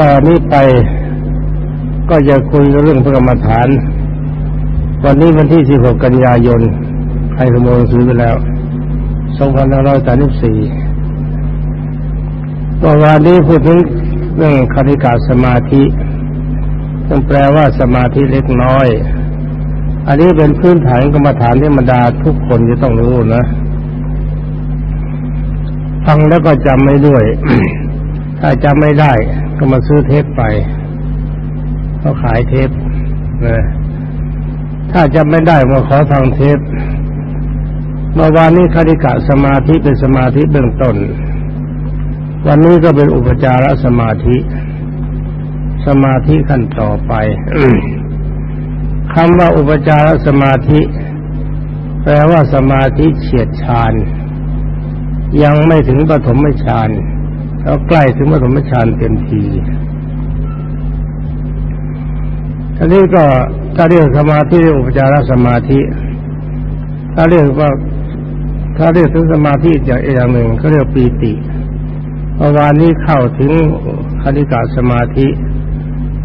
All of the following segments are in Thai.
ต่อนนี้ไปก็จะคุยเรื่องพระกรรมฐาน วันนี้วันที่ 16 กันยายนใครขโมยหนังสือไปแล้ว 2534เมื่อวานนี้พูดถึงเรื่องคณิกาสมาธิซึ่งแปลว่าสมาธิเล็กน้อย อันนี้เป็นพื้นฐานกรรมฐานที่บรรดาทุกคนจะต้องรู้นะ ฟังแล้วก็จำไม่ด้วย ถ้าจำไม่ได้ก็มาซื้อเทปไปเขาขายเทปนะถ้าจำไม่ได้มาขอฟังเทปเมื่อวานนี้คณิกะสมาธิเป็นสมาธิเบื้องต้น วันนี้ก็เป็นอุปจารสมาธิ สมาธิขั้นต่อไปคำว่าอุปจารสมาธิ แปลว่าสมาธิเฉียดฌานยังไม่ถึงปฐมฌาน แล้วใกล้ถึงปฐมฌานเต็มทีทีนี้ก็ถ้าเรียกสมาธิอุปจารสมาธิ ถ้าเรียกว่าถ้าเรียกถึงสมาธิจากอย่างหนึ่งก็เรียกปีติเมื่อวานนี้เข้าถึงคณิกาสมาธิ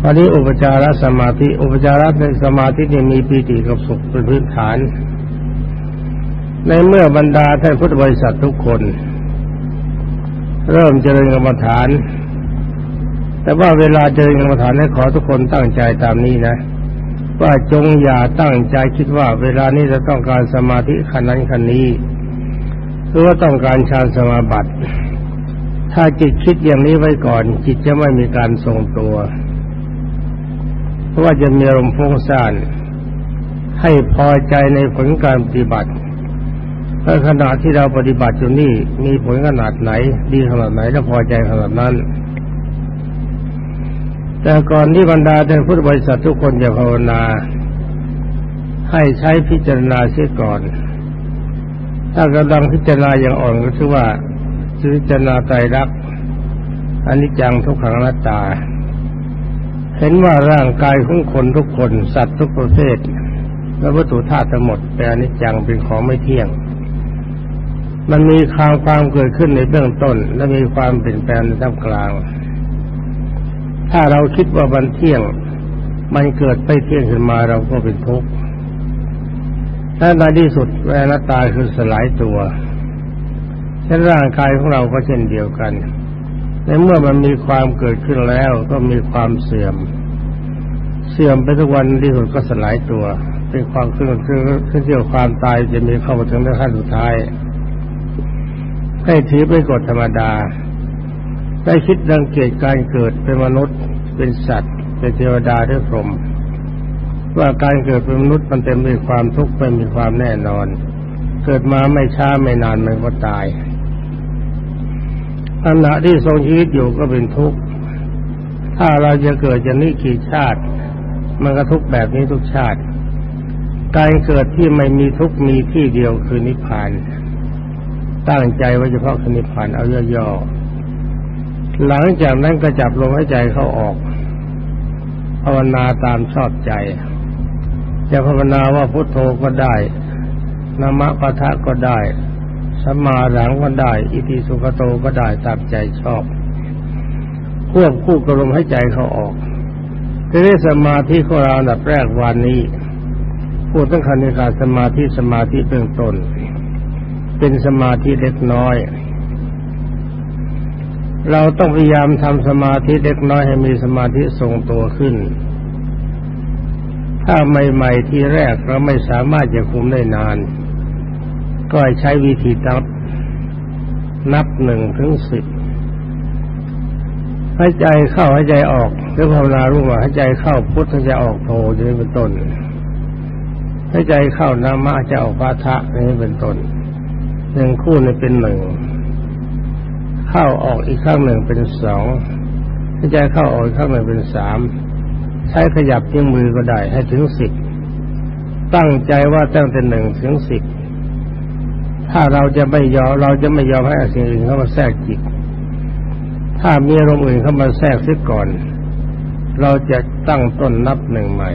วันนี้อุปจารสมาธิ อุปจารในสมาธิเนี่ยมีปีติกับสุขเป็นพื้นฐาน ในเมื่อบรรดาท่านพุทธบริษัททุกคน เริ่มเจริญกรรมฐาน แต่ว่าเวลาเจริญกรรมฐานให้ขอทุกคนตั้งใจตามนี้นะ ว่าจงอย่าตั้งใจคิดว่า เวลานี้จะต้องการสมาธิขนั้นขันนี้หรือว่าต้องการฌานสมาบัติ ถ้าจิตคิดอย่างนี้ไว้ก่อน จิตจะไม่มีการทรงตัว เพราะว่าจะมีอารมณ์ฟุ้งซ่านให้พอใจในผลการปฏิบัติ ถ้าขณะที่เราปฏิบัติอยู่นี่มีผลขนาดไหน ดีขนาดไหนและพอใจขนาดนั้น แต่ก่อนที่บรรดาท่านพุทธบริษัททุกคนจะภาวนา ให้ใช้พิจารณาเสียก่อน ถ้ากำลังพิจารณาอย่างอ่อนก็คือว่าพิจารณาใจรักอันนี้จังทุกขังนัตตา เห็นว่าร่างกายของคนทุกคน สัตว์ทุกประเภทและวัตถุธาตุทั้งหมดเป็นอนิจจังเป็นของไม่เที่ยง มันมีความความเกิดขึ้นในเบื้องต้น และมีความเปลี่ยนแปลงในท่ามกลาง ถ้าเราคิดว่ามันเที่ยง มันเกิดไม่เที่ยงขึ้นมาเราก็เป็นทุกข์ถ้าในที่สุดเวลตายคือสลายตัวเช่นร่างกายของเราก็เช่นเดียวกันในเมื่อมันมีความเกิดขึ้นแล้วก็มีความเสื่อม เสื่อมไปทุกวันที่สุดก็สลายตัว เป็นความขึ้นขึ้นขึ้นเที่ยวความตายจะมีเข้ามาถึงในขั้นสุดท้าย ให้ถือเป็นกฎธรรมดา ได้คิดดังเกตการเกิดเป็นมนุษย์เป็นสัตว์ เป็นเทวดาด้วยพรหมว่าการเกิดเป็นมนุษย์มันเต็มด้วยความทุกข์ไม่มีความแน่นอน เกิดมาไม่ช้าไม่นานมันก็ตายขณะที่ทรงชีวิตอยู่ก็เป็นทุกข์ ถ้าเราจะเกิดจะนี่กี่ชาติ มันก็ทุกข์แบบนี้ทุกชาติ การเกิดที่ไม่มีทุกข์มีที่เดียวคือนิพพาน ตั้งใจไว้เฉพาะคณิพันเอาย่อๆหลังจากนั้นก็จับลมหายใจเข้าออก ภาวนาตามชอบใจจะภาวนาว่าพุทโธก็ได้นามะปะทะก็ได้สัมมาหลังก็ได้ อิติสุขโตก็ได้ตามใจชอบ ควบคู่กับลมหายใจเข้าออกทีนี้สมาธิของเราอันดับแรกวันนี้ พูดตั้งคันในการสมาธิสมาธิเบื้องต้น เป็นสมาธิเล็กน้อย เราต้องพยายามทำสมาธิเล็กน้อยให้มีสมาธิทรงตัวขึ้น ถ้าใหม่ๆที่แรกเราไม่สามารถจะคุมได้นาน ก็ใช้วิธีนับ นับหนึ่งถึงสิบให้ใจเข้าให้ใจออกหรือภาวนารู้ว่าให้ใจเข้าพุทธจะออกโทจะเป็นต้นให้ใจเข้านามะจะออกพาทะนี้เป็นต้น หนึ่งคู่นี่เป็นหนึ่งเข้าออกอีกข้างหนึ่งเป็นสองถ้าใจเข้าออกอีกข้างหนึ่งเป็นสามใช้ขยับยิ้งมือก็ได้ให้ถึงสิบตั้งใจว่าตั้งแต่หนึ่งถึงสิบถ้าเราจะไม่ยอมเราจะไม่ยอมให้สิ่งอื่นเข้ามาแทรกจิต ถ้ามีอารมณ์อื่นเข้ามาแทรกเสียก่อน เราจะตั้งต้นนับหนึ่งใหม่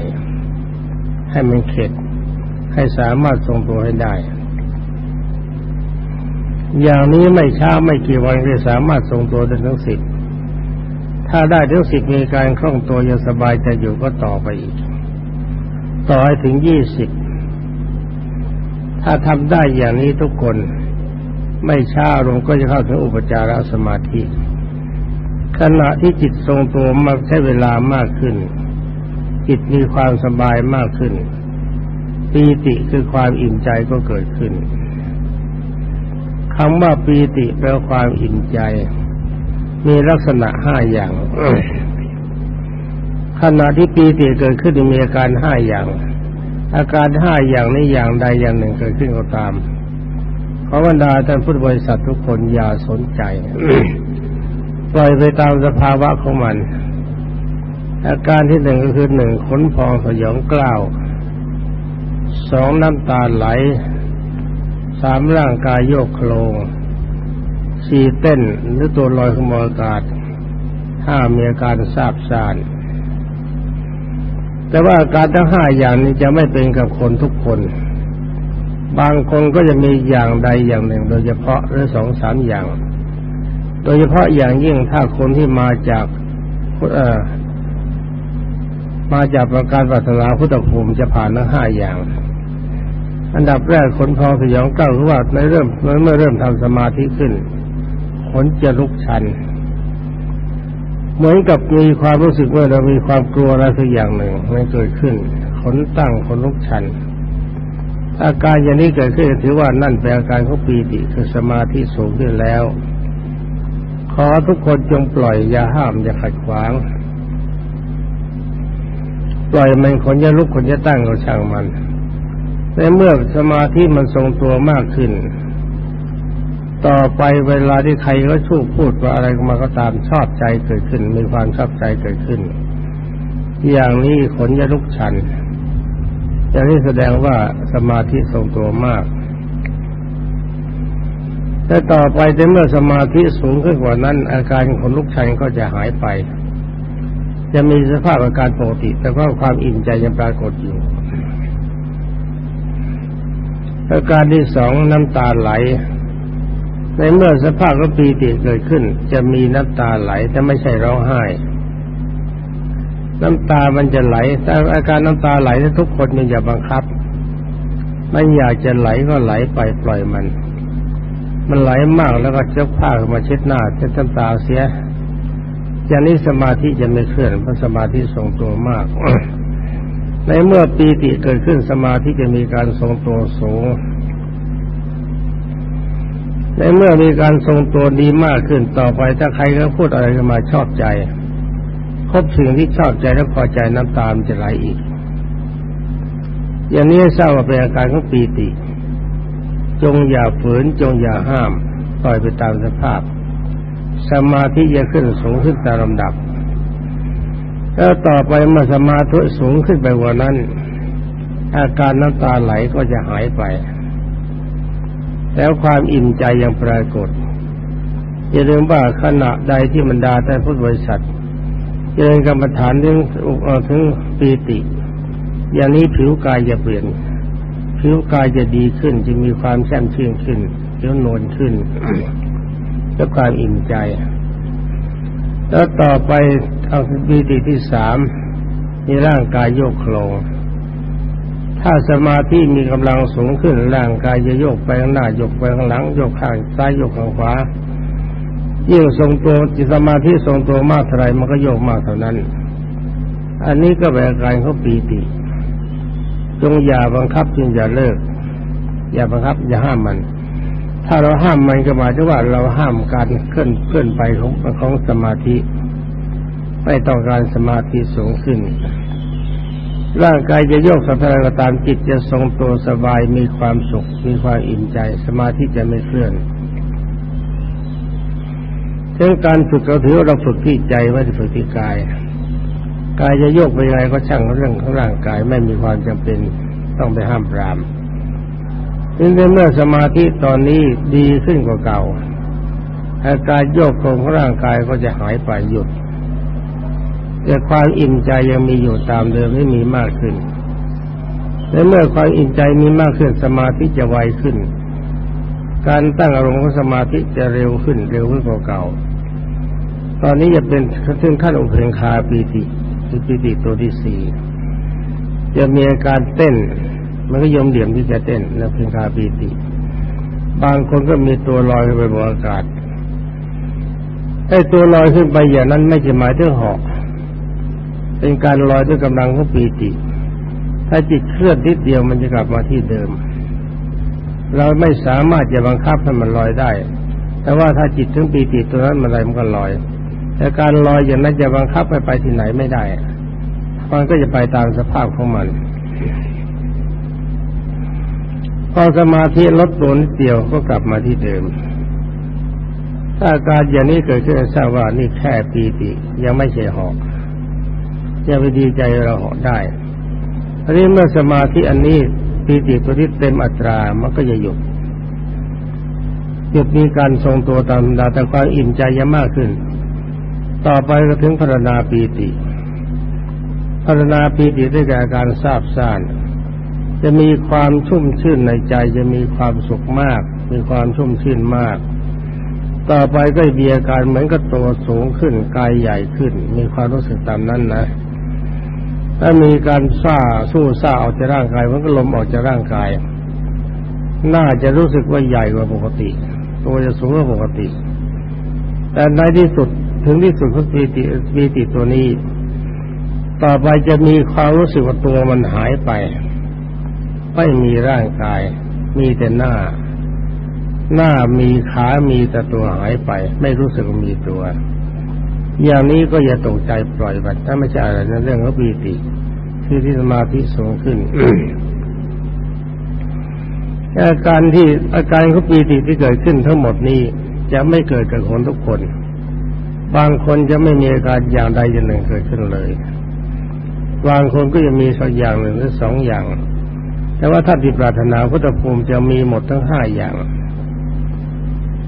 ให้มันเข็ดให้สามารถทรงตัวให้ได้ อย่างนี้ไม่ช้าไม่กี่วันก็สามารถทรงตัวได้ทั้งสิบถ้าได้ถึงสิบมีการคล่องตัวยังสบายใจอยู่ก็ต่อไปอีก ต่อให้ถึงยี่สิบถ้าทำได้อย่างนี้ทุกคนไม่ช้าลงก็จะเข้าถึงอุปจารสมาธิ ขณะที่จิตทรงตัวมาใช้เวลามากขึ้น จิตมีความสบายมากขึ้นปีติคือความอิ่มใจก็เกิดขึ้น คำว่าปีติแปลความอิ่มใจ มีลักษณะห้าอย่างขณะที่ปีติเกิดขึ้นมีอาการห้าอย่าง อาการห้าอย่างนี้อย่างใดอย่างหนึ่งเกิดขึ้นก็ตามขอบรรดาท่านพุทธบริษัททุกคนอย่าสนใจปล่อยไปตามสภาวะของมัน อาการที่หนึ่งก็คือหนึ่งขนพองสยองกล้าวสองน้ำตาไหล สามร่างกายโยกโคลงสี่เต้นหรือตัวลอยขมอากาศห้ามีอาการทราบซ่านแต่ว่าอาการทั้งห้าอย่างนี้จะไม่เป็นกับคนทุกคน บางคนก็จะมีอย่างใดอย่างหนึ่ง โดยเฉพาะหรือสองสามอย่าง โดยเฉพาะอย่างยิ่งถ้าคนที่มาจากเอ่อมาจากประการปรารถนาพุทธภูมิจะผ่านทั้งห้าอย่าง อันดับแรกขนพองสยองเก้าคือว่าในเริ่มเมื่อเริ่มทำสมาธิขึ้น ขนจะลุกชัน เหมือนกับมีความรู้สึกว่าเรามีความกลัวอะไรสักอย่างหนึ่งมันเกิดขึ้น ขนตั้งขนลุกชัน อาการอย่างนี้เกิดขึ้นถือว่านั่นเป็นอาการของปีติคือสมาธิสูงขึ้นแล้ว ขอทุกคนจงปล่อยอย่าห้ามอย่าขัดขวาง ปล่อยมันคนจะลุกคนจะตั้งก็ช่างมัน ในเมื่อสมาธิมันทรงตัวมากขึ้น ต่อไปเวลาที่ใครก็ชู้พูดว่าอะไรมาก็ตามชอบใจเกิดขึ้น มีความชอบใจเกิดขึ้น อย่างนี้ขนยลุกชันอย่างนี้แสดงว่าสมาธิทรงตัวมากแต่ต่อไปในเมื่อสมาธิสูงขึ้นกว่านั้น อาการขนลุกชันก็จะหายไป จะมีสภาพอาการปกติ แต่ว่าความอิ่มใจยังปรากฏอยู่ ประการที่สองน้ำตาไหล ในเมื่อสภาพก็ปีติเกิดขึ้น จะมีน้ำตาไหลแต่ไม่ใช่ร้องไห้ น้ำตามันจะไหล แต่อาการน้ำตาไหลทุกคนมันอย่าบังคับ มันอยากจะไหลก็ไหลไปปล่อยมัน มันไหลมากแล้วก็เจ้าผ้ามาเช็ดหน้าเช็ดน้ำตาเสียอย่างนี้สมาธิจะไม่เคลื่อนเพราะสมาธิทรงตัวมาก ในเมื่อปีติเกิดขึ้นสมาธิจะมีการทรงตัวสูง ในเมื่อมีการทรงตัวดีมากขึ้นต่อไปถ้าใครก็พูดอะไรก็มาชอบใจ ครบสิ่งที่ชอบใจและพอใจน้ำตามจะไหลอีก อย่างนี้ทราบว่าเป็นอาการของปีติ จงอย่าฝืนจงอย่าห้ามปล่อยไปตามสภาพ สมาธิจะขึ้นสูงขึ้นตามลำดับ แล้วต่อไปเมื่อสมาธิสูงขึ้นไปกว่านั้น อาการน้ำตาไหลก็จะหายไป แล้วความอิ่มใจยังปรากฏอย่าลืมว่าขณะใดที่บรรดาแต่พุทธบริษัทเจริญกรรมฐานถึงถึงปีติ อย่างนี้ผิวกายจะเปลี่ยน ผิวกายจะดีขึ้นจะมีความแช่มชื่นขึ้นเขียวนวลขึ้นและความอิ่มใจ แล้วต่อไปเอาปีติที่สามมีร่างกายโยกโคลงถ้าสมาธิมีกำลังสูงขึ้นร่างกายจะโยกไปข้างหน้าโยกไปข้างหลังโยกข้างซ้ายโยกข้างขวายิ่งทรงตัวจิตสมาธิทรงตัวมากเท่าไรมันก็โยกมากเท่านั้น อันนี้ก็เป็นการเขาปีติจงอย่าบังคับจึงอย่าเลิก อย่าบังคับ อย่าห้ามมัน ถ้าเราห้ามมันก็หมายถึงว่าเราห้ามการเคลื่อนเคลื่อนไปของของสมาธิ ไม่ต้องการสมาธิสูงขึ้น ร่างกายจะโยกสัมพันธ์ก็ตามจิตจะทรงตัวสบายมีความสุข มีความอิ่มใจ สมาธิจะไม่เคลื่อนเรื่องการฝึกเราถือเราฝึกที่ใจไม่ได้ฝึกที่กาย กายจะโยกไปยังไงก็ช่างเรื่องของร่างกายไม่มีความจำเป็นต้องไปห้ามปราม ถึงในเมื่อสมาธิตอนนี้ดีขึ้นกว่าเก่า อาการโยกของร่างกายก็จะหายไปหยุด แต่ความอิ่มใจยังมีอยู่ตามเดิมไม่มีมากขึ้นในเมื่อความอิ่มใจมีมากขึ้นสมาธิจะไวขึ้น การตั้งอารมณ์ของสมาธิจะเร็วขึ้นเร็วขึ้นกว่าเก่า ตอนนี้จะเป็นถึงขั้นอุเพงคาปีติคือปีติตัวที่สี่จะมีอาการเต้น มันก็ยอมเดี่ยมที่จะเต้นแล้วเพงคาปีติ บางคนก็มีตัวลอยขึ้นไปบนอากาศไอ้ตัวลอยขึ้นไปอย่างนั้นไม่ใช่หมายถึงหอกเป็นการลอยด้วยกำลังของปีติ ถ้าจิตเคลื่อนนิดเดียวมันจะกลับมาที่เดิม เราไม่สามารถจะบังคับให้มันลอยได้ แต่ว่าถ้าจิตถึงปีติตัวนั้นมันอะไรมันก็ลอย แต่การลอยอย่างนั้นจะบังคับให้ไปที่ไหนไม่ได้ มันก็จะไปตามสภาพของมัน พอสมาธิลดตัวนิดเดียวก็กลับมาที่เดิม ถ้าอาการอย่างนี้เกิดขึ้นทราบว่านี่แค่ปีติยังไม่ใช่หอกจะไปดีใจเราหาะได้อันนี้เมื่อสมาธิอันนี้ปีติตัวที่เต็มอัตรามันก็จะหยุดหยุดมีการทรงตัวตามดาแต่ความอิ่มใจยังมากขึ้น ต่อไปก็ถึงพรณนาปีติพรณนาปีติได้แก่การทราบซ่าน จะมีความชุ่มชื่นในใจจะมีความสุขมาก มีความชุ่มชื่นมาก ต่อไปก็มีอาการเหมือนกับตัวสูงขึ้นกายใหญ่ขึ้น มีความรู้สึกตามนั้นนะถ้ามีการซ่าสู้ซ่าออกจากร่างกายมันก็ลมออกจากร่างกาย น่าจะรู้สึกว่าใหญ่กว่าปกติ ตัวจะสูงกว่าปกติ แต่ในที่สุดถึงที่สุดของปีติปีติตัวนี้ ต่อไปจะมีความรู้สึกว่าตัวมันหายไป ไม่มีร่างกาย มีแต่หน้า หน้ามีขามีแต่ตัวหายไป ไม่รู้สึกว่ามีตัว อย่างนี้ก็อย่าตกใจปล่อยไปถ้าไม่ใช่อะไรนนเรื่องของปีติที่ที่สมาธิสูงขึ้นอาการที่อาการของปีติที่เกิดขึ้นทั้งหมดนี้จะไม่เกิดกับคนทุกคน บางคนจะไม่มีอาการอย่างใดอย่างหนึ่งเกิดขึ้นเลย บางคนก็จะมีสักอย่างหนึ่งหรือสองอย่าง แต่ว่าถ้าที่ปรารถนาพุทธภูมิจะมีหมดทั้งห้าอย่าง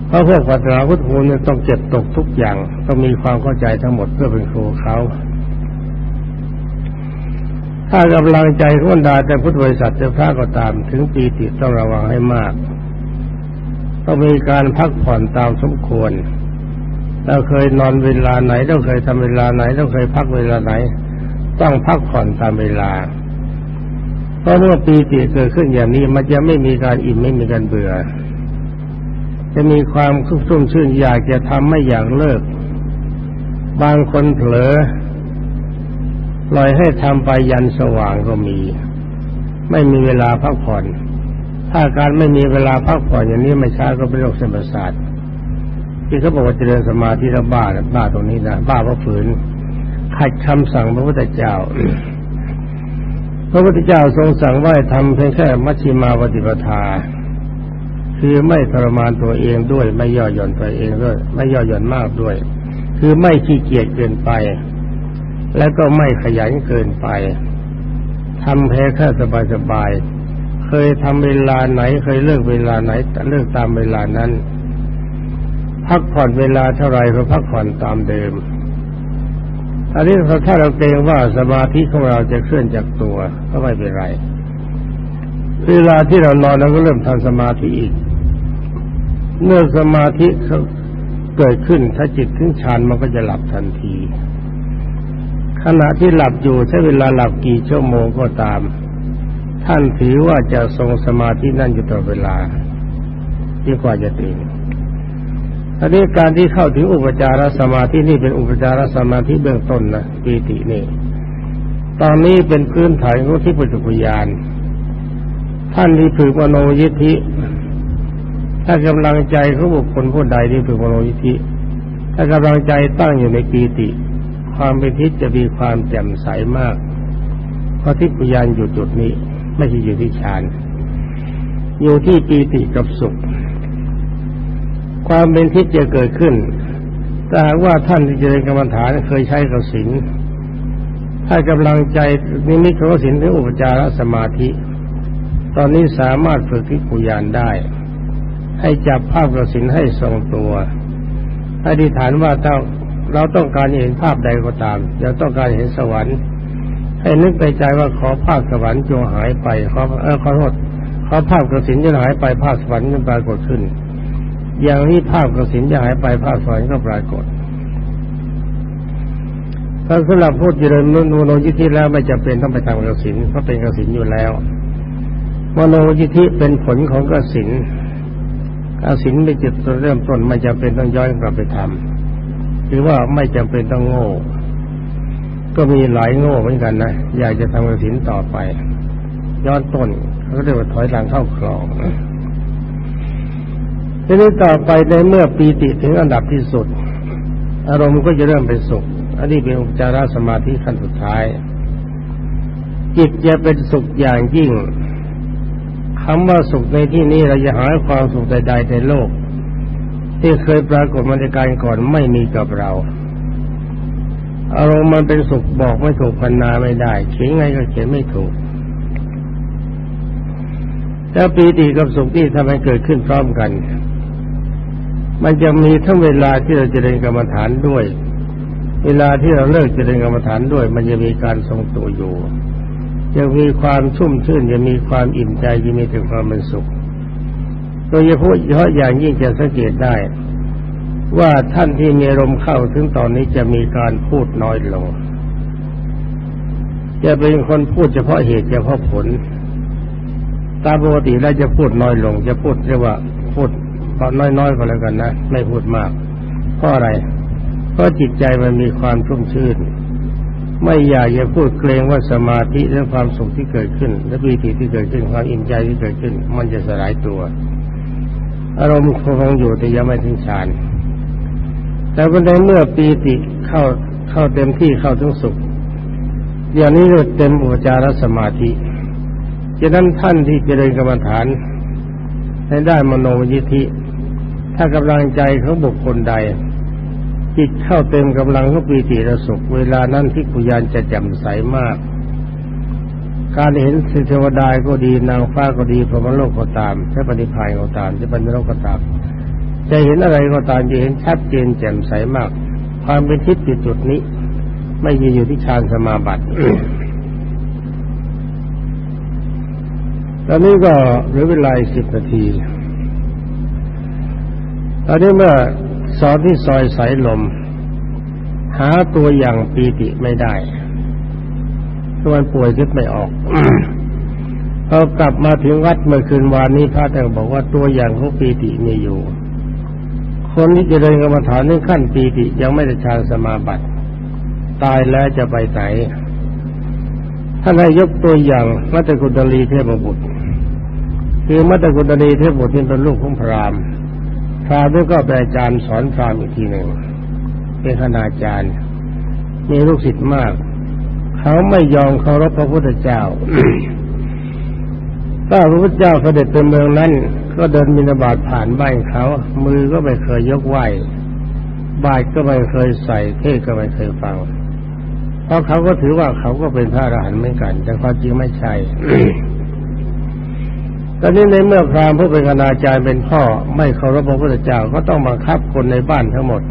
เพราะพวกปัตนาพุทธภูเนี่ยต้องเก็บตกทุกอย่าง ต้องมีความเข้าใจทั้งหมดเพื่อเป็นครูเขา ถ้ากำลังใจของดาแต่พุทธบริษัทจะพระก็ตาม ถึงปีติต้องระวังให้มาก ต้องมีการพักผ่อนตามสมควรเราเคยนอนเวลาไหนเราเคยทำเวลาไหนเราเคยพักเวลาไหน ต้องพักผ่อนตามเวลา ราะเมื่อปีติเกิดขึ้นอย่างนี้มันจะไม่มีการอิ่มไม่มีการเบื่อ จะมีความคุกซุ่มชื่นอยากจะทำไม่อยากเลิก บางคนเผลอปล่อยให้ทำไปยันสว่างก็มี ไม่มีเวลาพักผ่อน ถ้าการไม่มีเวลาพักผ่อนอย่างนี้ไม่ช้าก็เป็นโรคเส้นประสาทที่เขาบอกว่าเจริญสมาธิแล้วบ้าบ้าตรงนี้นะบ้าเพราะฝืนขัดคำสั่งพระพุทธเจ้า พระพุทธเจ้าทรงสั่งว่าทำเพียงแค่มัชฌิมาปฏิปทา คือไม่ทรมานตัวเองด้วย ไม่ย่อหย่อนตัวเองด้วย ไม่ย่อหย่อนมากด้วย คือไม่ขี้เกียจเกินไป แล้วก็ไม่ขยันเกินไปทำแพ้แค่สบายๆเคยทำเวลาไหน เคยเลิกเวลาไหนเลิกตามเวลานั้น พักผ่อนเวลาเท่าไรก็พักผ่อนตามเดิม อันนี้ถ้าเราเกรงว่าสมาธิของเราจะเคลื่อนจากตัวก็ไม่เป็นไร เวลาที่เรานอนเราก็เริ่มทำสมาธิอีก เมื่อสมาธิเกิดขึ้นถ้าจิตถึงฌานมันก็จะหลับทันที ขณะที่หลับอยู่ใช้เวลาหลับกี่ชั่วโมงก็ตาม ท่านถือว่าจะทรงสมาธินั่นอยู่ตลอดเวลาที่กว่าจะตื่น อันนี้การที่เข้าถึงอุปจารสมาธินี่เป็นอุปจารสมาธิเบื้องต้นนะปีตินี่ ตอนนี้เป็นพื้นฐานของที่ปัจจุบันท่านที่ฝึกมโนยิทธิ ถ้ากำลังใจของบุคคลผู้ใดที่ฝึกมโนยิธิ ถ้ากำลังใจตั้งอยู่ในปีติ ความเป็นทิศจะมีความแจ่มใสมาก เพราะทิพยานอยู่จุดนี้ ไม่ใช่อยู่ที่ฌาน อยู่ที่ปีติกับสุข ความเป็นทิศจะเกิดขึ้นแต่หากว่าท่านที่เจริญกรรมฐานเคยใช้กสินถ้ากำลังใจนิมิตของสินถึงอุปจารสมาธิ ตอนนี้สามารถฝึกทิพยานได้ ให้จับภาพกสินให้ทรงตัวอธิษฐานว่าถ้าเราต้องการเห็นภาพใดก็ตามเราต้องการเห็นสวรรค์ ให้นึกในใจว่าขอภาพสวรรค์จงหายไปขอเออขอโทษขอภาพกสินจะหายไปภาพสวรรค์จะปรากฏขึ้น อย่างนี้ภาพกสินจะหายไปภาพสวรรค์ก็ปรากฏถ้าสำหรับพูดเจริญมโนยิธิแล้วไม่จำเป็นต้องไปทำกสินเพราะเป็นกสินอยู่แล้วมโนยิธิเป็นผลของกสินกสินเป็นจุดเริ่มต้นไม่จำเป็นต้องย้อนกลับไปทำหรือว่าไม่จำเป็นต้องโง่ ก็มีหลายโง่เหมือนกันนะอยากจะทำกสินต่อไป ย้อนต้นเขาเรียกว่าถอยหลังเข้าคลอง ทีนี้ต่อไปในเมื่อปีติถึงอันดับที่สุด อารมณ์ก็จะเริ่มเป็นสุข อันนี้เป็นอุปจารสมาธิขั้นสุดท้าย จิตจะเป็นสุขอย่างยิ่งคำว่าสุขในที่นี้เราจะหาความสุขใดๆในโลก ที่เคยปรากฏมาในการก่อนไม่มีกับเรา อารมณ์มันเป็นสุขบอกไม่ถูกพันนาไม่ได้เขียนไงก็เขียนไม่ถูกถ้าปีติกับสุขที่ทำให้เกิดขึ้นพร้อมกัน มันจะมีทั้งเวลาที่เราจะเรียนกรรมฐานด้วย เวลาที่เราเลิกจะเรียนกรรมฐานด้วย มันจะมีการทรงตัวอยู่จะมีความชุ่มชื่นจะมีความอิ่มใจจะมีถึงความเป็นสุข โดยเฉพาะเฉพาะอย่างยิ่งจะสังเกตได้ ว่าท่านที่มีอารมเข้าถึงตอนนี้จะมีการพูดน้อยลง จะเป็นคนพูดเฉพาะเหตุเฉพาะผล ตามปกติแล้วจะพูดน้อยลง จะพูดเรียกว่าพูด พอน้อยๆก็แล้วกันนะ ไม่พูดมาก เพราะอะไร เพราะจิตใจมันมีความชุ่มชื่น ไม่อยากจะพูดเกรงว่าสมาธิและความสุขที่เกิดขึ้น และปีติที่เกิดขึ้นความอิ่มใจที่เกิดขึ้น มันจะสลายตัว อารมณ์คงอยู่แต่ยังไม่ถึงฌานแต่วันใดเมื่อปีติเข้าเข้าเต็มที่เข้าถึงสุขอย่างนี้เต็มอุปจารสมาธิฉะนั้นท่านที่เจริญกรรมฐานในด้านมโนยิธิ ถ้ากำลังใจของบุคคลใด จิตเข้าเต็มกำลังของปีติระสุข เวลานั้นที่กุยานจะแจ่มใสมาก การเห็นสิเทวดาก็ดีนางฟ้าก็ดีพรหมโลกก็ตามพระปฏิภาณก็ตามจะเป็นโลกก็ตาม จะเห็นอะไรก็ตามจะเห็นชัดเจนแจ่มใสมาก ความเป็นทิศจุดนี้ ไม่มีอยู่ที่ฌานสมาบัติตอนนี้ก็เหลือเวลาสิบนาที ตอนนี้เมื่อสอนที่ซอยสายลม หาตัวอย่างปีติไม่ได้ตัวป่วยคิดไม่ออกพอกลับมาถึงวัดเมื่อคืนวานนี้พระแต่บอกว่าตัวอย่างของปีติมีอยู่ คนที่จะเดินกรรมฐานในขั้นปีติยังไม่ได้ฌานสมาบัติ ตายแล้วจะไปไหนท่านให้ยกตัวอย่างมัตตกุฎลีเทพบุตรคือมัตตกุฎีเทพบุตรเป็นลูกของพราหมณ์ พราหมณ์ก็เป็นอาจารย์สอนพราหมณ์อีกทีหนึ่งเป็นคณาจารย์ มีลูกศิษย์มาก เขาไม่ยอมเคารพพระพุทธเจ้าถ้าพระพุทธเจ้าเสด็จเป็นเมืองนั้น ก็เดินมินาบาตผ่านบ้านเขา มือก็ไม่เคยยกไหวบาตก็ไม่เคยใส่ เทศก็ไม่เคยฟัง เพราะเขาก็ถือว่าเขาก็เป็นพระอรหันต์เหมือนกัน แต่ความจริงไม่ใช่ ตอนนี้ในเมื่อพราหมณ์ผู้เป็นคณาจารย์เป็นพ่อ ไม่เคารพพระพุทธเจ้าก็ต้องบังคับคนในบ้านทั้งหมด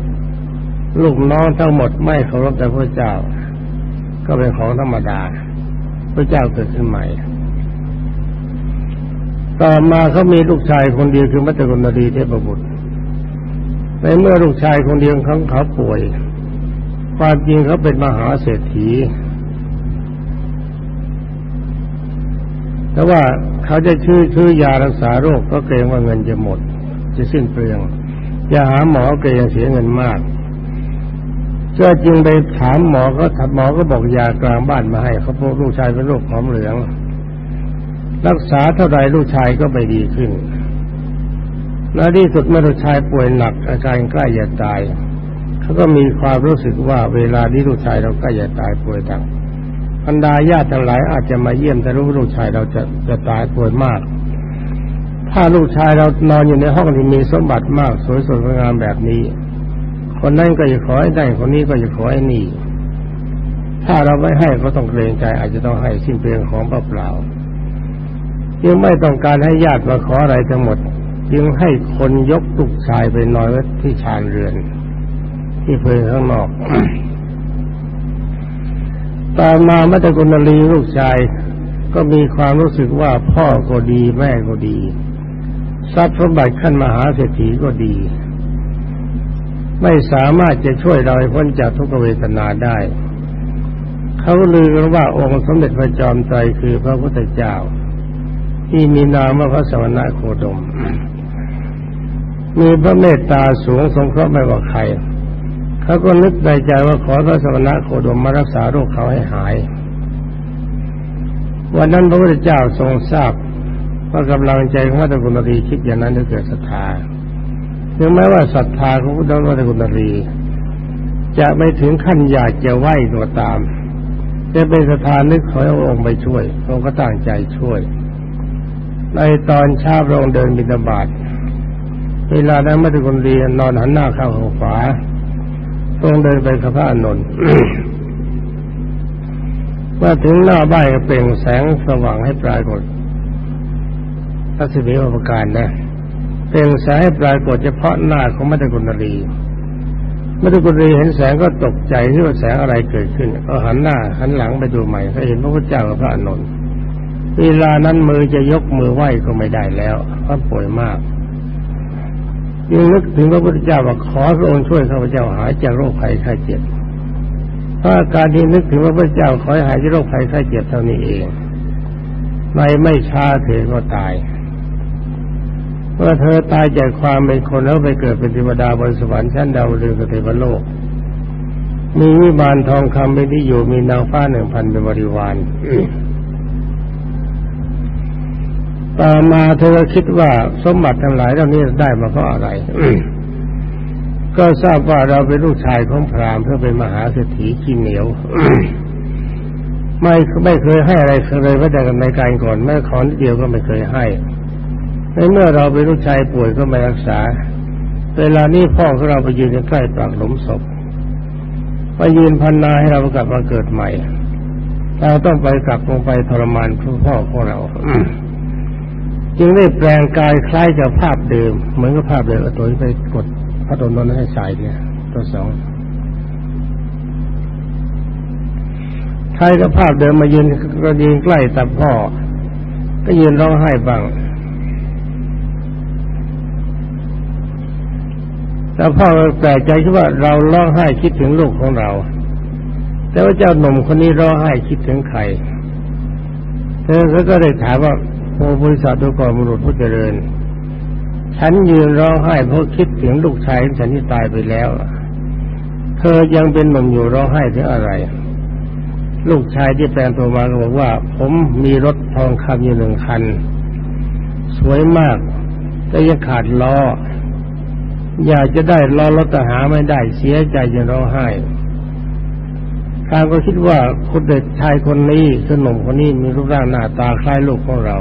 ลูกน้องทั้งหมด ไม่เคารพแต่พระเจ้า ก็เป็นของธรรมดา พระเจ้าเกิดขึ้นใหม่ ต่อมาเขามีลูกชายคนเดียวคือมัตตกุณดีเทพบุตรในเมื่อลูกชายคนเดียวของเขาป่วย ความจริงเขาเป็นมหาเศรษฐีแต่ว่า เขาจะชื่อชื่อยารักษาโรคก็เกรงว่าเงินจะหมด จะสิ้นเปลืองจะหาหมอเกรงเสียเงินมากก็จึงไปถามหมอก็ถัดหมอก็บอกยากลางบ้านมาให้เขาพบลูกชายเป็นโรคหอมเหลือง รักษาเท่าไรลูกชายก็ไปดีขึ้น และที่สุดเมื่อลูกชายป่วยหนักอาการใกล้จะตาย เขาก็มีความรู้สึกว่าเวลาที่ลูกชายเราใกล้จะตายป่วยหนัก บรรดาญาติทั้งหลายอาจจะมาเยี่ยมแต่รู้ลูกชายเราจะจะตายป่วยมาก ถ้าลูกชายเรานอนอยู่ในห้องที่มีสมบัติมาก สวยสดงามแบบนี้ คนนั้นก็จะขอให้ได้คนนี้ก็จะขอให้นี่ ถ้าเราไม่ให้ก็ต้องเกรงใจ อาจจะต้องให้สิ้นเปลืองของเปล่าจึงไม่ต้องการให้ญาติมาขออะไรทั้งหมดจึงให้คนยกตุกชายไปนอนไว้ที่ชานเรือน ที่เพิงข้างนอก ต่อมามัตตกุณลีลูกชาย ก็มีความรู้สึกว่าพ่อก็ดีแม่ก็ดี ทรัพย์สมบัติขั้นมหาเศรษฐีก็ดี ไม่สามารถจะช่วยเราพ้นจากทุกเวทนาได้ เขาลือกันว่าองค์สมเด็จพระจอมไตรคือพระพุทธเจ้า ที่มีนามว่าพระสวรรคโคดมมีพระเมตตาสูงสงเคราะห์ไม่ว่าใคร เขาก็นึกในใจว่าขอพระสวรรคโคดมมารักษาโรคเขาให้หาย วันนั้นพระพุทธเจ้าทรงทราบว่ากำลังใจของพระตกุณรีคิดอย่างนั้นจะเกิดศรัทธาถึงแม้ว่าศรัทธาของพระตกุณรีจะไม่ถึงขั้นอยากจะไหว้ตัวตามจะเป็นสถานนึกขอให้องค์ไปช่วยองค์ก็ตั้งใจช่วย ในตอนเช้าพระองค์เดินบิณฑบาตเวลานั้นไม่ได้คนเรียนนอนหันหน้าเข้าข้าขวา ทรงเดินไปกับพระอานนท์เมื่อถึงหน้าบ้านก็เปล่งแสงสว่างให้ปรากฏทัศนีอุปการนะเปล่งแสงให้ปรากฏเฉพาะหน้าของมัตตกุณรีมื่อทุกคนเห็นแสงก็ตกใจที่ว่าแสงอะไรเกิดขึ้นก็หันหน้าหันหลังไปดูใหม่ก็เห็นพระพุทธเจ้ากับพระอนุนเวลานั้นมือจะยกมือไหว้ก็ไม่ได้แล้วเพราะป่วยมาก ยังนึกถึงพระพุทธเจ้าว่าขอพระองค์ช่วยข้าพเจ้าหายจากโรคภัยไข้เจ็บเพราะการที่นึกถึงพระพุทธเจ้าขอให้หายจากโรคภัยไข้เจ็บเท่านี้เองในไม่ช้าเธอก็ตายเมื่อเธอตายจากความเป็นคนแล้วไปเกิดเป็นเทวดาบนสวรรค์ชั้นดาวดึงกับเทวโลก มีวิมานทองคำเป็นที่อยู่มีนางฟ้าหนึ่งพันเป็นบริวาร ต่อมาเธอคิดว่าสมบัติทั้งหลายเหล่านี้ได้มาเพราะอะไร ก็ทราบว่าเราเป็นลูกชายของพราหมณ์เพื่อเป็นมหาเศรษฐีขี้เหนียวไม่ไม่เคยให้อะไรเลยแม้แต่ในการก่อนแม้ขอนิดเดียวก็ไม่เคยให้ในเมื่อเราเป็นลูกชายป่วยก็ไม่รักษา เวลานี้พ่อของเราไปยืนใกล้ปากหลุมศพไปยืนพันนาให้เรากลับมาเกิดใหม่เราต้องไปกลับลงไปทรมานพ่อของเรา จึงได้แปลงกายคล้ายกับภาพเดิม เหมือนกับภาพเดิมตัวที่ไปกดพระตนนนให้สายเนี่ย ตัวสองคล้ายกับภาพเดิมมายืนก็ยืนใกล้ตับพ่อ ก็ยืนร้องไห้บ้างแต่พ่อแปลกใจคิดว่าเราร้องไห้คิดถึงลูกของเรา แต่ว่าเจ้าหนุ่มคนนี้ร้องไห้คิดถึงใครเธอก็เลยถามว่า โอบริษัทดูก่อนมนุษผู้เจริญ ฉันยืนร้องไห้เพราะคิดถึงลูกชายฉันที่ตายไปแล้ว เธอยังเป็นหนุ่มอยู่ร้องไห้ถึงอะไร ลูกชายที่แปลงตัวมาก็บอกว่า ผมมีรถทองคำอยู่หนึ่งคัน สวยมาก แต่ยังขาดล้อ อยากจะได้รอรถแต่หาไม่ได้เสียใจจนร้องไห้ข้าก็คิดว่าคุณเด็กชายคนนี้สนมคนนี้มีรูปร่างหน้าตาคล้ายลูกของเรา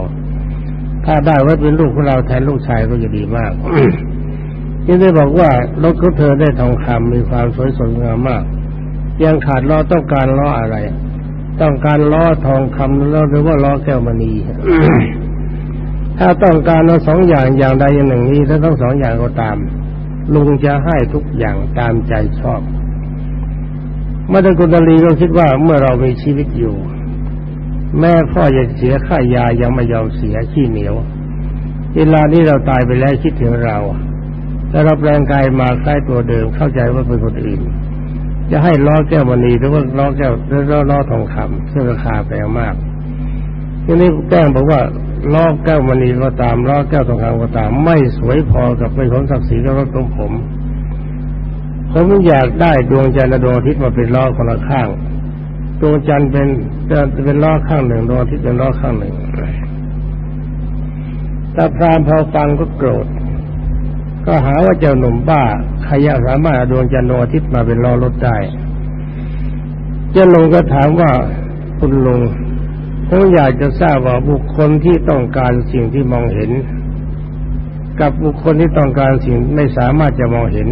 ถ้าได้ไว้เป็นลูกของเราแทนลูกชายก็จะดีมากยังได้บอกว่ารถของเธอได้ทองคำมีความสวยสดงามมาก ยังขาดล้อต้องการล้ออะไร ต้องการล้อทองคำแล้วหรือว่าล้อแก้วมณีถ้าต้องการทั้งสองอย่างอย่างใดอย่างหนึ่งนี้ถ้าทั้งสองอย่างก็ตาม ลุงจะให้ทุกอย่างตามใจชอบมาตกุณลีก็คิดว่าเมื่อเรามีชีวิตอยู่ แม่พ่อจะเสียค่ายายังไม่ยอมเสียขี้เหนียว เวลานี้เราตายไปแล้วคิดถึงเราแต่เราแปลงกายมาคล้ตัวเดิมเข้าใจว่าเป็นคนอื่น จะให้ล้อแก้วมณีหรือว่าล้อแก้วหรือล้อทองคำซึ่งราคาแพงมากทีนี้แก้งบอกว่าล้อแก้วมณีก็ตามล้อแก้วทองคำก็ตาม ไม่สวยพอกับเป็นของศักดิ์ศรีกับรถของผมผมอยากได้ดวงจันทร์ดวงอาทิตย์มาเป็นล้อคนละข้าง ดวงจันทร์เป็นจะเป็นล้อข้างหนึ่งดวงอาทิตย์เป็นล้อข้างหนึ่งแต่พรามพอฟังก็โกรธ ก็หาว่าเจ้าหนุ่มบ้าใครจะสามารถดวงจันทร์ดวงอาทิตย์มาเป็นล้อรถได้เจ้าลุงก็ถามว่าคุณลุงผมอยากจะทราบว่าบุคคลที่ต้องการสิ่งที่มองเห็น กับบุคคลที่ต้องการสิ่งไม่สามารถจะมองเห็น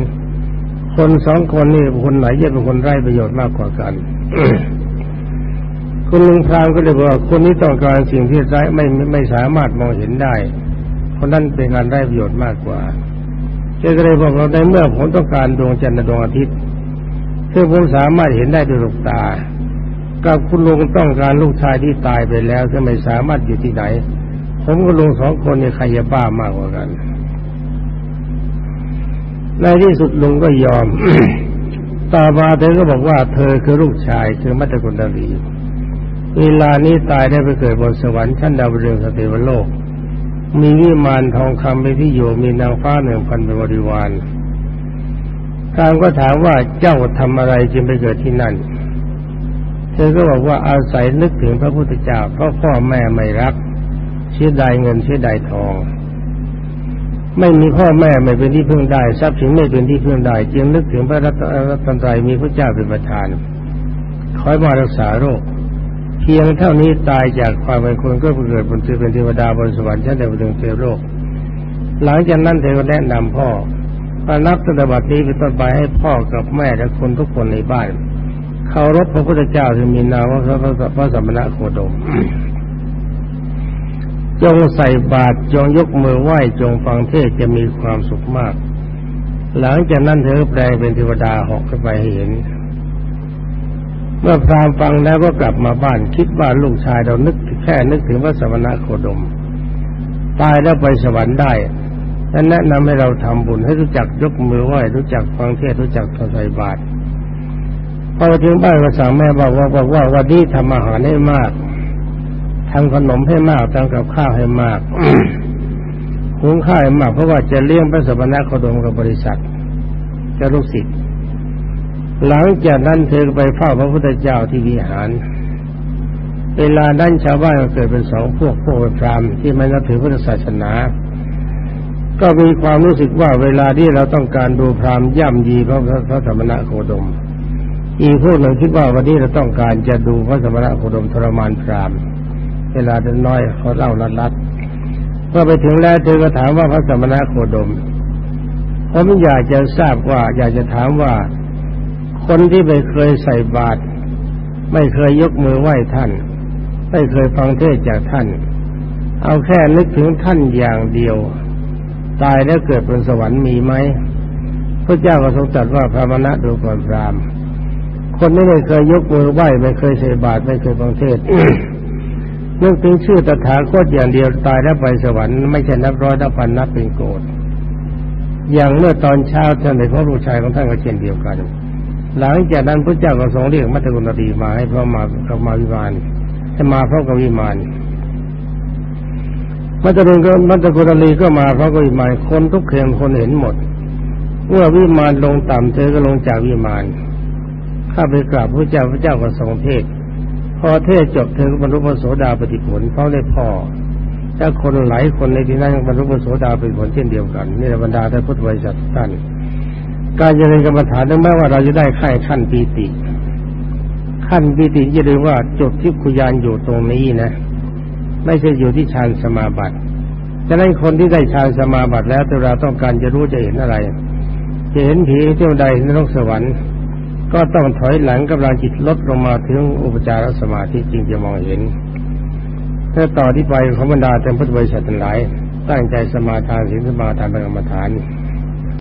คนสองคนนี้คนไหนจะเป็นคนไร้ประโยชน์มากกว่ากัน คุณลุงพรามก็เลยบอกว่าคนนี้ต้องการสิ่งที่ไร้ไม่ไม่สามารถมองเห็นได้คนนั้นเป็นการไร้ประโยชน์มากกว่าเจ้าก็เลยบอกเราในเมื่อผมต้องการดวงจันทร์ดวงอาทิตย์ซึ่งผมสามารถเห็นได้ด้วยลูกตา กับคุณลุงต้องการลูกชายที่ตายไปแล้วจะไม่สามารถอยู่ที่ไหน ผมกับลุงสองคนเนี่ยใครจะบ้ามากกว่ากันในที่สุดลุงก็ยอมต่อมาเธอก็บอกว่าเธอคือลูกชายคือมัตตกุณดลี เวลานี้ตายได้ไปเกิดบนสวรรค์ชั้นดาวดึงสเทวโลก มีวิมานทองคำเป็นที่อยู่มีนางฟ้าหนึ่งพันเป็นบริวารทางก็ถามว่าเจ้าทำอะไรจึงไปเกิดที่นั่น เธอก็บอกว่าอาศัยนึกถึงพระพุทธเจ้าเพราะพ่อแม่ไม่รักเสียดายเงินเสียดายทอง ไม่มีพ่อแม่ไม่เป็นที่พึ่งได้ทรัพย์สินไม่เป็นที่พึ่งได้จึงนึกถึงพระรัตนตรัยมีพระเจ้าเป็นประธานคอยมารักษาโรค เพียงเท่านี้ตายจากความเป็นคนก็เกิดบนเทเป็นเทวดาบนสวรรค์ชั้นเดวดึงเทวโลก หลังจากนั้นเธอก็แนะนำพ่อว่านับตั้งแต่บัดนี้เป็นต้นไปให้พ่อกับแม่และคนทุกคนในบ้านเคารพพระพุทธเจ้าที่มีนามว่าพระพระสัมมาโคดมจงใส่บาตรจงยกมือไหว้จงฟังเทศจะมีความสุขมาก หลังจากนั้นเธอแปลงเป็นเทวดาหอกขึ้นไปเห็น เมื่อพรามฟังแล้วก็กลับมาบ้านคิดว่าลูกชายเรานึกแค่นึกถึงพระสมณโคดม ตายแล้วไปสวรรค์ได้และแนะนำให้เราทำบุญให้รู้จักยกมือไหว้รู้จักฟังเทศรู้จักใส่บาตรพอถึงบ้านก็สั่งแม่บอกว่าบอกว่าวันนี้ทำอาหารให้มากทำขนมให้มากทำกับข้าวให้มากหุงข้าวให้มาก เพราะว่าจะเลี้ยงพระสมณโคดมกับบริษัทจะลูกศิษย์ หลังจากนั้นเธอไปเฝ้าพระพุทธเจ้าที่วิหาร เวลานั้นชาวบ้านเกิดเป็นสองพวกพวกพรามที่ไม่นับถือพุทธศาสนา ก็มีความรู้สึกว่าเวลาที่เราต้องการดูพรามย่ำยีพระพระธรรมณโคดม อีกพวกหนึ่งคิดว่าวันนี้เราต้องการจะดูพระสมณโคดมทรมานพรามเวลาเดินน้อยเขาเล่าลัดลัดเมื่อไปถึงแล้วเธอก็ถามว่าพระสมณโคดมผมอยากจะทราบว่า อยากจะถามว่า คนที่ไม่เคยใส่บาตรไม่เคยยกมือไหว้ท่าน ไม่เคยฟังเทศจากท่าน เอาแค่นึกถึงท่านอย่างเดียว ตายแล้วเกิดบนสวรรค์มีไหมพระเจ้าก็ทรงตรัสว่าพระมณะดูก่อนพรามคนที่ไม่เคยยกมือไหว้ไม่เคยใส่บาตรไม่เคยฟังเทศนึกถึงชื่อตถาคตอย่างเดียวตายแล้วไปสวรรค์ไม่ใช่นับร้อยนับพันนับเป็นโกดอย่างเมื่อตอนเช้าท่านในพระลูชายของท่านก็เช่นเดียวกัน หลังจากนั้นพระเจ้าก็ทรงเรียกมัตตกุณตีมาให้พระมากับมาวิมานให้มาพร้อมกับวิมานมัตตกุณมัตตกุณตีก็มาพร้อมกับวิมานคนทุกเขงคนเห็นหมดเมื่อวิมานลงต่ำเธอก็ลงจากวิมานข้าไปกราบพระเจ้าพระเจ้าก็ทรงเทศพอเทศจบเธอก็บรรลุพระโสดาปฏิผลเพราะได้พ่อถ้าคนหลายคนในที่นั้นบรรลุพระโสดาปฏิผลเช่นเดียวกันนี่บรรดาท่านพุทธบริษัทท่าน การเจริญกรรมฐานถึงแม้ว่าเราจะได้ไขั้ขั้นปีติขั้นปีติอย่าลืมว่าจุดที่คุยานอยู่ตรงนี้นะ ไม่ใช่อยู่ที่ฌานสมาบัติฉะนั้นคนที่ได้ฌานสมาบัติแล้วแต่เราต้องการจะรู้จะเห็นอะไรจะเห็นผีเที่ยวใดในโลกสวรรค์ ก็ต้องถอยหลังกำลังจิตลดลงมาถึงอุปจารสมาธิจริงจะมองเห็นถ้าต่อที่ไปของบรรดาเต็มพุทธบริษัททั้งหลาย ตั้งใจสมาทานศีลสมาทานเป็นกรรมฐาน